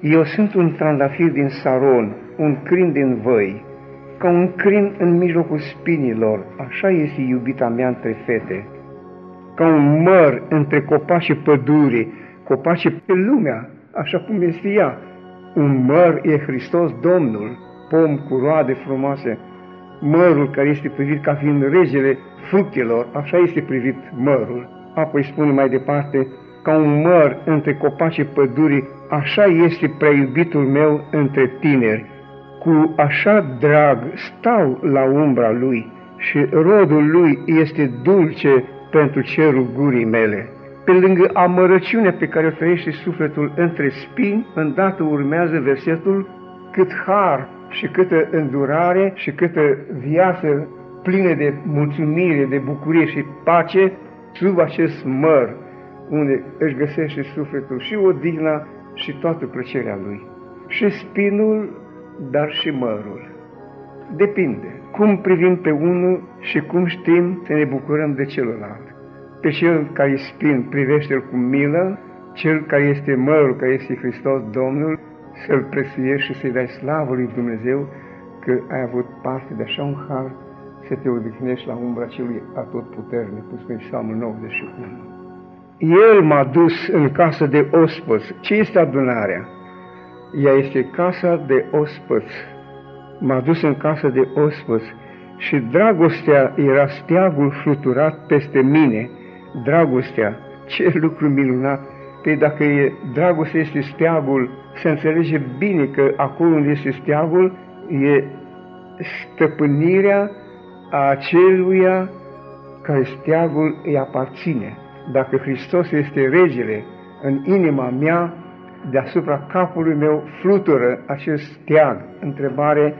Eu sunt un trandafir din Saron, un crin din văi, ca un crin în mijlocul spinilor, așa este iubita mea între fete, ca un măr între copaci și pădure, copaci pe lumea, așa cum este ea. Un măr e Hristos Domnul, pom cu roade frumoase, mărul care este privit ca fiind regele fructelor, așa este privit mărul. Apoi spune mai departe, ca un măr între copaci pădurii, așa este prea iubitul meu între tineri. Cu așa drag stau la umbra lui și rodul lui este dulce pentru cerul gurii mele. Pe lângă amărăciunea pe care o trăiește sufletul între spini, îndată urmează versetul cât har și câtă îndurare și câtă viață plină de mulțumire, de bucurie și pace sub acest măr unde își găsește sufletul și odihna și toată plăcerea lui. Și spinul, dar și mărul. Depinde cum privim pe unul și cum știm să ne bucurăm de celălalt. Pe cel care spin privește-l cu milă, cel care este mărul, care este Hristos Domnul, să-L prețuiești și să-i dai slavă lui Dumnezeu că ai avut parte de așa un har să te odihnești la umbra celui atotputernic, cum spune Psalmul 91. El m-a dus în casă de ospăți. Ce este adunarea? Ea este casa de ospăți. M-a dus în casă de ospăți și dragostea era steagul fluturat peste mine. Dragostea, ce lucru minunat! Păi dacă e, dragostea este steagul, se înțelege bine că acolo unde este steagul e stăpânirea a aceluia care steagul îi aparține. Dacă Hristos este regele în inima mea, deasupra capului meu flutură acest steag. Întrebare,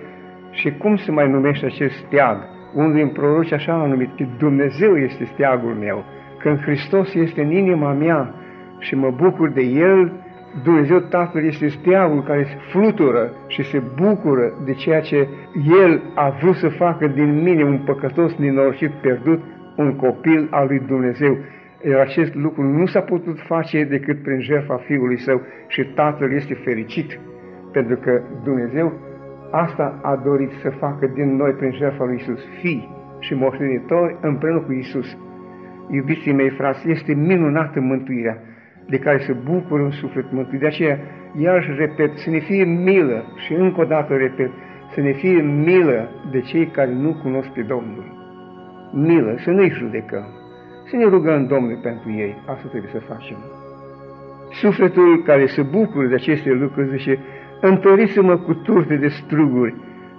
și cum se mai numește acest steag? Unul din proroci așa a numit, că Dumnezeu este steagul meu. Când Hristos este în inima mea și mă bucur de El, Dumnezeu Tatăl este steagul care se flutură și se bucură de ceea ce El a vrut să facă din mine un păcătos nenorocit pierdut, un copil al lui Dumnezeu. Iar acest lucru nu s-a putut face decât prin jertfa Fiului Său și Tatăl este fericit, pentru că Dumnezeu asta a dorit să facă din noi prin jertfa lui Isus, fii și moștenitori împreună cu Isus. Iubiții mei, frați, este minunată mântuirea de care se bucură în suflet mântuit. De aceea, iarăși repet, să ne fie milă și încă o dată repet, să ne fie milă de cei care nu cunosc pe Domnul. Milă, să nu-i judecăm, să ne rugăm Domnului pentru ei. Asta trebuie să facem. Sufletul care se bucură de aceste lucruri zice, întăriți-mă cu turte de struguri,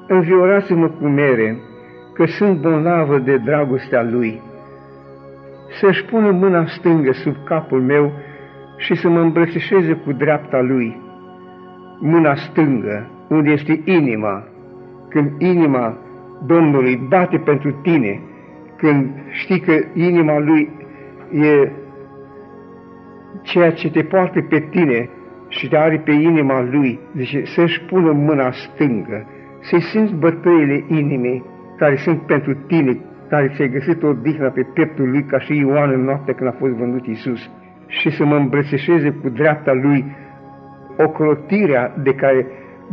înviorați-mă cu mere, că sunt bonlavă de dragostea Lui. Să-și pună mâna stângă sub capul meu și să mă îmbrățișeze cu dreapta lui, mâna stângă, unde este inima, când inima Domnului bate pentru tine, când știi că inima lui e ceea ce te poartă pe tine și te are pe inima lui, zice, să-și pună mâna stângă, să-i simți bătăile inimii care sunt pentru tine, care ți-ai găsit o dihnă pe pieptul lui, ca și Ioan în noaptea când a fost vândut Iisus și să mă îmbrățișeze cu dreapta Lui ocrotirea de care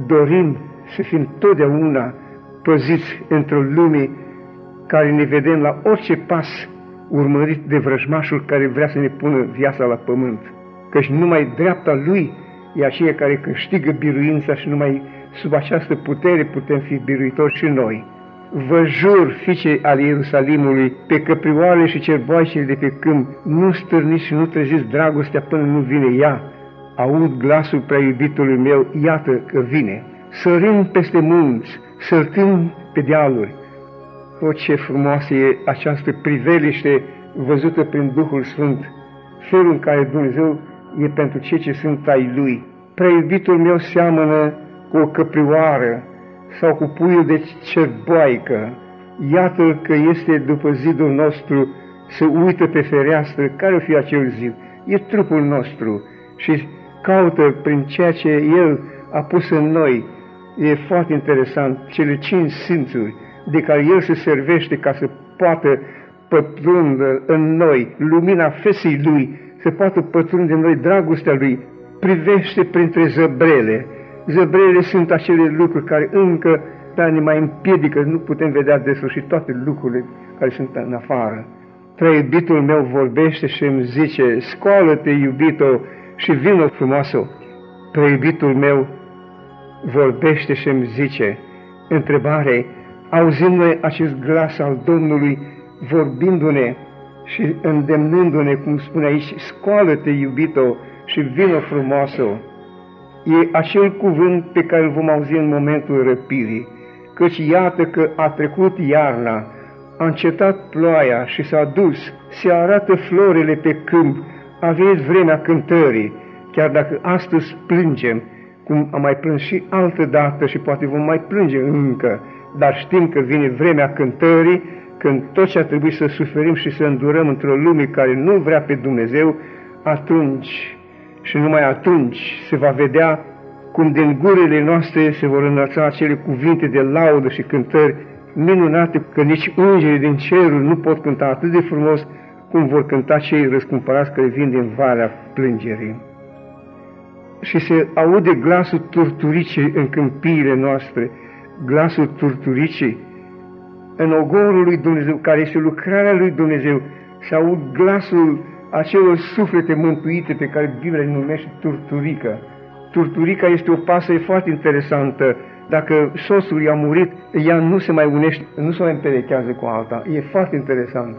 dorim să fim totdeauna păziți într-o lume care ne vedem la orice pas urmărit de vrăjmașul care vrea să ne pună viața la pământ. Căci numai dreapta Lui e aceea care câștigă biruința și numai sub această putere putem fi biruitori și noi. Vă jur, fiice ale Ierusalimului, pe căprioare și cerboaicele de pe câmp, nu stârniți și nu treziți dragostea până nu vine ea. Aud glasul prea iubitului meu, iată că vine. Sărind peste munți, săltând pe dealuri. O, ce frumoasă e această priveliște văzută prin Duhul Sfânt, felul în care Dumnezeu e pentru cei ce sunt ai Lui. Prea iubitul meu seamănă cu o căprioară, sau cu puiul de cerboaică, iată că este după zidul nostru să uită pe fereastră care o fi acel zid. E trupul nostru și caută prin ceea ce El a pus în noi. E foarte interesant, cele cinci simțuri de care El se servește ca să poată pătrundă în noi lumina fesei Lui, să poată pătrunde în noi dragostea Lui, privește printre zăbrele. Zăbrele sunt acele lucruri care încă dar ne mai împiedică, nu putem vedea de și toate lucrurile care sunt în afară. Prea iubitul meu vorbește și îmi zice, scoală-te, iubito, și vină frumoasă. Prea iubitul meu vorbește și îmi zice, întrebare, auzim noi acest glas al Domnului vorbindu-ne și îndemnându-ne, cum spune aici, scoală-te, iubito, și vină frumoasă. E acel cuvânt pe care îl vom auzi în momentul răpirii, căci iată că a trecut iarna, a încetat ploaia și s-a dus, se arată florile pe câmp, a venit vremea cântării, chiar dacă astăzi plângem, cum am mai plâns și altă dată și poate vom mai plânge încă, dar știm că vine vremea cântării, când tot ce a trebuit să suferim și să îndurăm într-o lume care nu vrea pe Dumnezeu, atunci și numai atunci se va vedea cum din gurile noastre se vor înălța acele cuvinte de laudă și cântări minunate, că nici îngerii din cerul nu pot cânta atât de frumos cum vor cânta cei răscumpărați care vin din Valea Plângerii. Și se aude glasul turturicii în câmpiile noastre, glasul turturicii în ogorul lui Dumnezeu, care este lucrarea lui Dumnezeu, se aud glasul acelor suflete mântuite pe care Biblia îi numește turturică. Turturica este o pasăre foarte interesantă. Dacă soțul i-a murit, ea nu se mai unește, nu se mai împerechează cu alta. E foarte interesant.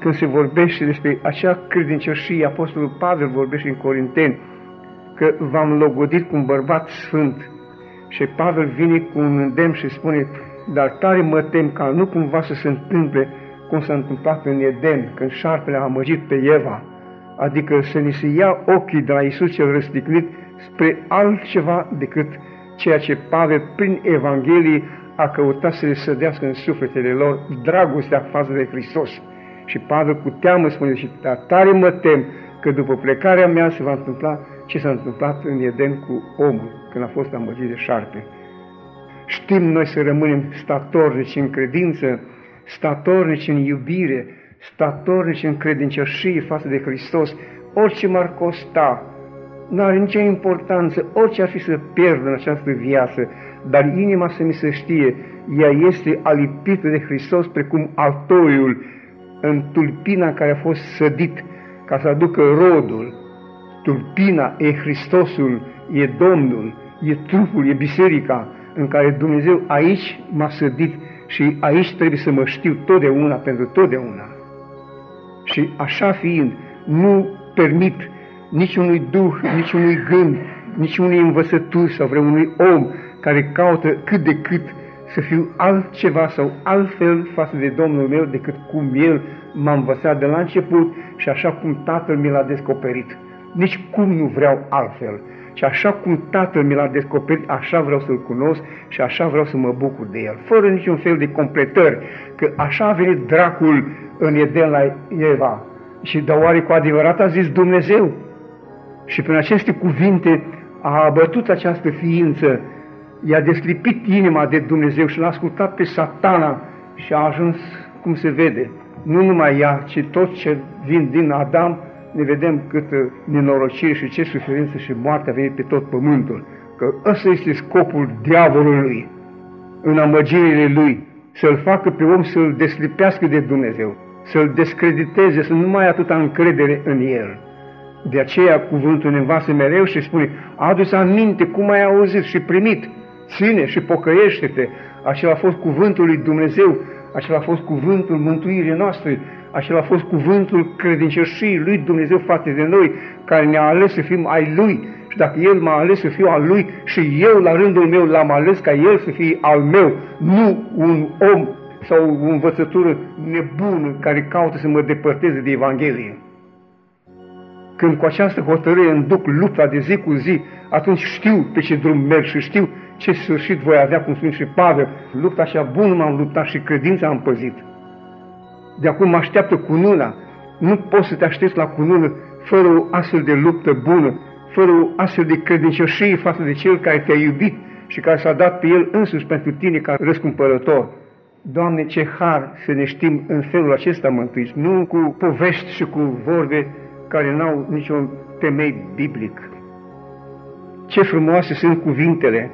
Când se vorbește despre acea credincioșie, Apostolul Pavel vorbește în Corinteni, că v-am logodit cu un bărbat sfânt. Și Pavel vine cu un îndemn și spune, dar tare mă tem ca nu cumva să se întâmple cum s-a întâmplat în Eden, când șarpele a amăgit pe Eva, adică să ni se ia ochii de la Isus cel răstignit spre altceva decât ceea ce Pavel prin Evanghelie a căutat să le sădească în sufletele lor dragostea față de Hristos. Și Pavel cu teamă spune și tare mă tem că după plecarea mea se va întâmpla ce s-a întâmplat în Eden cu omul, când a fost amăgit de șarpe. Știm noi să rămânem statornici în credință, statornici în iubire, statornici în credincioșie față de Hristos, orice m-ar costa, nu are nicio importanță, orice ar fi să pierd în această viață, dar inima să mi se știe, ea este alipită de Hristos precum altoiul în tulpina care a fost sădit ca să aducă rodul. Tulpina e Hristosul, e Domnul, e trupul, e biserica în care Dumnezeu aici m-a sădit și aici trebuie să mă știu totdeauna pentru totdeauna. Și așa fiind, nu permit niciunui duh, niciunui gând, niciunui învățături sau vreunui om care caută cât de cât să fiu altceva sau altfel față de Domnul meu decât cum El m-a învățat de la început și așa cum Tatăl mi l-a descoperit. Nici cum nu vreau altfel. Și așa cum Tatăl mi l-a descoperit, așa vreau să-L cunosc și așa vreau să mă bucur de El, fără niciun fel de completări, că așa a venit dracul în Eden la Eva. Și dar oare cu adevărat a zis Dumnezeu? Și prin aceste cuvinte a abătut această ființă, i-a desclipit inima de Dumnezeu și l-a ascultat pe satana și a ajuns, cum se vede, nu numai ea, ci tot ce vin din Adam, ne vedem cât nenorocire și ce suferință și moarte a venit pe tot pământul. Că ăsta este scopul diavolului în amăgirile lui, să-l facă pe om să-l deslipească de Dumnezeu, să-l descrediteze, să nu mai atâta încredere în el. De aceea cuvântul ne învață mereu și spune, adu-ți aminte cum ai auzit și primit, ține și pocăiește-te. Acela a fost cuvântul lui Dumnezeu, acela a fost cuvântul mântuirii noastre, acela a fost cuvântul credincioșii lui Dumnezeu față de noi, care ne-a ales să fim ai lui. Și dacă El m-a ales să fiu al lui și eu la rândul meu l-am ales ca El să fie al meu, nu un om sau o învățătură nebună care caută să mă depărteze de Evanghelie. Când cu această hotărâre îmi duc lupta de zi cu zi, atunci știu pe ce drum merg și știu ce sfârșit voi avea, cum spune și Pavel. Lupta așa bună m-am luptat și credința am păzit. De acum mă așteaptă cununa. Nu poți să te aștepți la cunună fără o astfel de luptă bună, fără o astfel de credincioșie față de cel care te-a iubit și care s-a dat pe el însuși pentru tine ca răscumpărător. Doamne, ce har să ne știm în felul acesta mântuiți, nu cu povești și cu vorbe care n-au niciun temei biblic. Ce frumoase sunt cuvintele!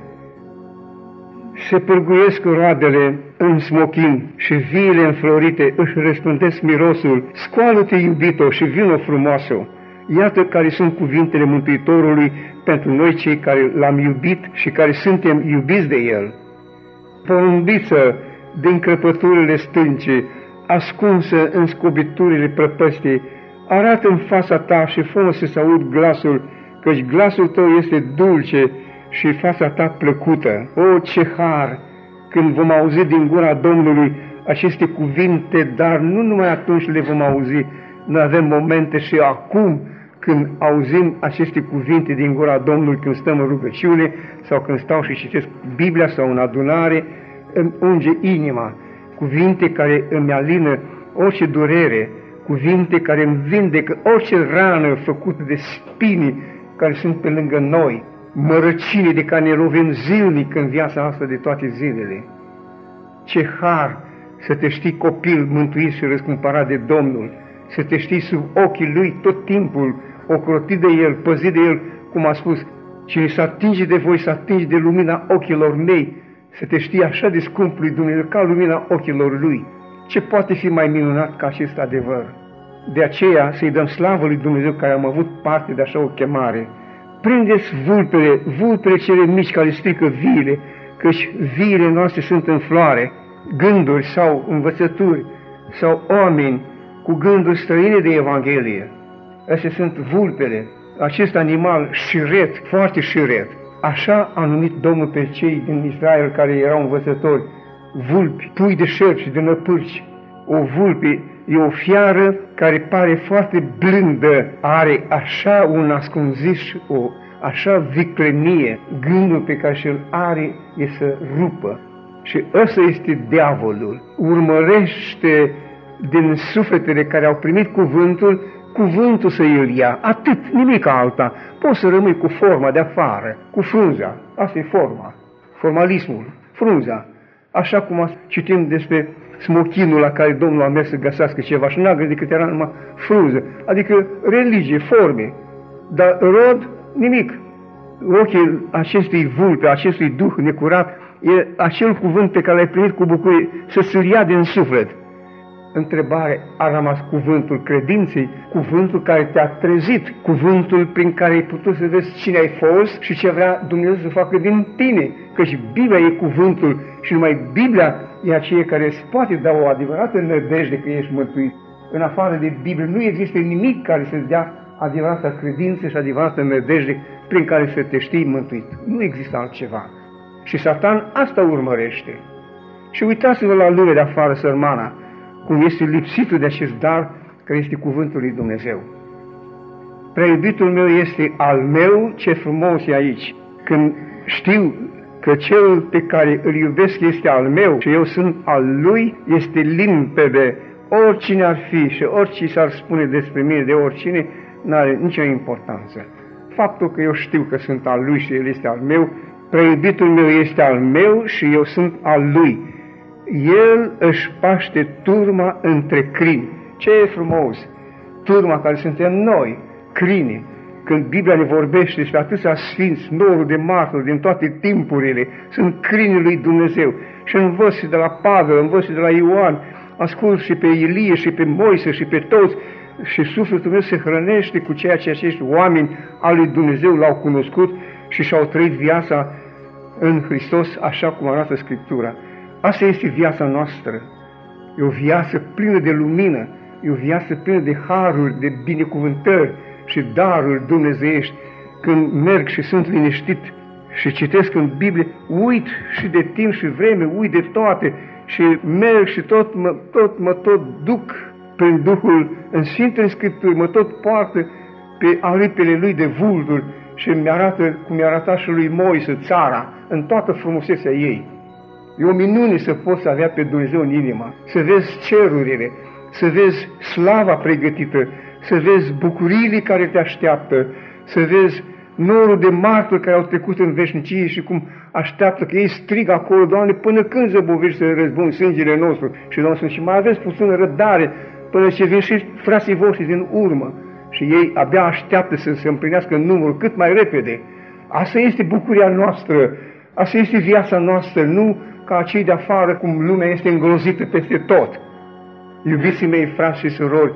Se pârguiesc roadele în smochin și viile înflorite își răspândesc mirosul. Scoală-te, iubito, și vină frumoasă! Iată care sunt cuvintele Mântuitorului pentru noi cei care l-am iubit și care suntem iubiți de El. Porumbiță din crăpăturile stânce, ascunsă în scobiturile prăpăstii, arată în fața ta și fă să-ți aud glasul, căci glasul tău este dulce și fața ta plăcută. O, ce har! Când vom auzi din gura Domnului aceste cuvinte, dar nu numai atunci le vom auzi, noi avem momente și acum când auzim aceste cuvinte din gura Domnului, când stăm în rugăciune sau când stau și citesc Biblia sau în adunare, îmi unge inima, cuvinte care îmi alină orice durere, cuvinte care îmi vindecă orice rană făcută de spini care sunt pe lângă noi, mărăcine de care ne lovim zilnic în viața asta de toate zilele. Ce har să te știi copil mântuit și răscumpărat de Domnul, să te știi sub ochii Lui tot timpul, ocrotit de El, păzit de El, cum a spus, cine să atinge de voi, să atinge de lumina ochilor mei, să te știi așa de scump lui Dumnezeu ca lumina ochilor Lui. Ce poate fi mai minunat ca acest adevăr? De aceea să-i dăm slavă lui Dumnezeu care am avut parte de așa o chemare. Prindeți vulpele, vulpele cele mici care strică viile, căci viile noastre sunt în floare, gânduri sau învățături sau oameni cu gânduri străine de Evanghelie. Astea sunt vulpele, acest animal șiret, foarte șiret. Așa a numit Domnul pe cei din Israel care erau învățători, vulpi, pui de șerpi și de năpârci. O vulpe e o fiară care pare foarte blândă, are așa un ascunziș, o așa viclenie, gândul pe care și-l are e să rupă. Și ăsta este diavolul. Urmărește din sufletele care au primit cuvântul, cuvântul să îl ia, atât, nimic alta. Poți să rămâi cu forma de afară, cu frunza, asta e forma, formalismul, frunza. Așa cum citim despre smochinul la care Domnul a mers să găsească ceva și n-a decât era numai frunză, adică religie, forme, dar rod, nimic. Ochii acestui vulpe, acestui duh necurat, e acel cuvânt pe care l-ai primit cu bucurie, să ți-l ia din suflet întrebare a rămas cuvântul credinței, cuvântul care te-a trezit, cuvântul prin care ai putut să vezi cine ai fost și ce vrea Dumnezeu să facă din tine, căci Biblia e cuvântul și numai Biblia e aceea care îți poate da o adevărată nădejde că ești mântuit. În afară de Biblie nu există nimic care să-ți dea adevărata credință și adevărată nădejde prin care să te știi mântuit. Nu există altceva. Și Satan asta urmărește. Și uitați-vă la lumea de afară, sărmana, cum este lipsitul de acest dar care este cuvântul lui Dumnezeu. Preiubitul meu este al meu, ce frumos e aici. Când știu că cel pe care îl iubesc este al meu și eu sunt al lui, este limpede. Oricine ar fi și orice s-ar spune despre mine de oricine, nu are nicio importanță. Faptul că eu știu că sunt al lui și el este al meu, preiubitul meu este al meu și eu sunt al lui el își paște turma între crini. Ce e frumos! Turma care suntem noi, crini. Când Biblia ne vorbește despre atâția sfinți, norul de martori din toate timpurile, sunt crinii lui Dumnezeu. Și învăț și de la Pavel, învăț și de la Ioan, ascult și pe Ilie și pe Moise și pe toți, și sufletul meu se hrănește cu ceea ce acești oameni al lui Dumnezeu l-au cunoscut și și-au trăit viața în Hristos așa cum arată Scriptura. Asta este viața noastră. E o viață plină de lumină, e o viață plină de haruri, de binecuvântări și daruri dumnezeiești. Când merg și sunt liniștit și citesc în Biblie, uit și de timp și vreme, uit de toate și merg și tot mă tot, mă tot duc prin Duhul în Sfintele Scripturi, mă tot poartă pe aripile lui de vulturi și mi-arată cum i-a arătat și lui Moise țara în toată frumusețea ei. E o minune să poți avea pe Dumnezeu în inima, să vezi cerurile, să vezi slava pregătită, să vezi bucuriile care te așteaptă, să vezi norul de martori care au trecut în veșnicie și cum așteaptă că ei strigă acolo, Doamne, până când zăbovești să răzbun sângele nostru? Și Doamne spune, și mai aveți puțină răbdare până ce vin și frații voștri din urmă. Și ei abia așteaptă să se împlinească numărul cât mai repede Asta este bucuria noastră, asta este viața noastră, nu ca cei de afară, cum lumea este îngrozită peste tot. Iubiții mei, frați și surori,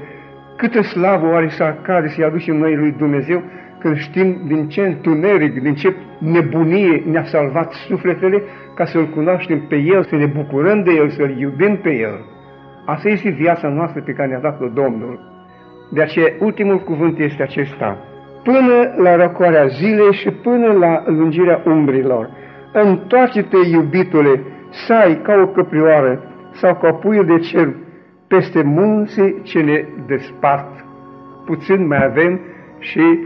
câtă slavă oare să acade să-i aducem noi lui Dumnezeu când știm din ce întuneric, din ce nebunie ne-a salvat sufletele ca să-L cunoaștem pe El, să ne bucurăm de El, să-L iubim pe El. Asta este viața noastră pe care ne-a dat-o Domnul. De aceea, ultimul cuvânt este acesta. Până la răcoarea zilei și până la lungirea umbrilor, întoarce-te, iubitule, să ai ca o căprioară sau ca puiul de cer peste munții ce ne despart. Puțin mai avem și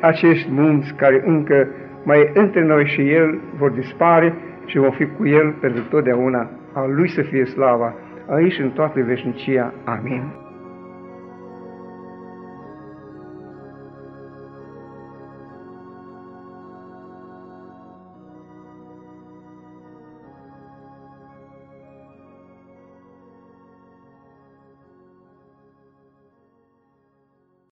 acești munți care încă mai între noi și El vor dispare și vom fi cu El pentru totdeauna. A Lui să fie slava, aici în toată veșnicia. Amin.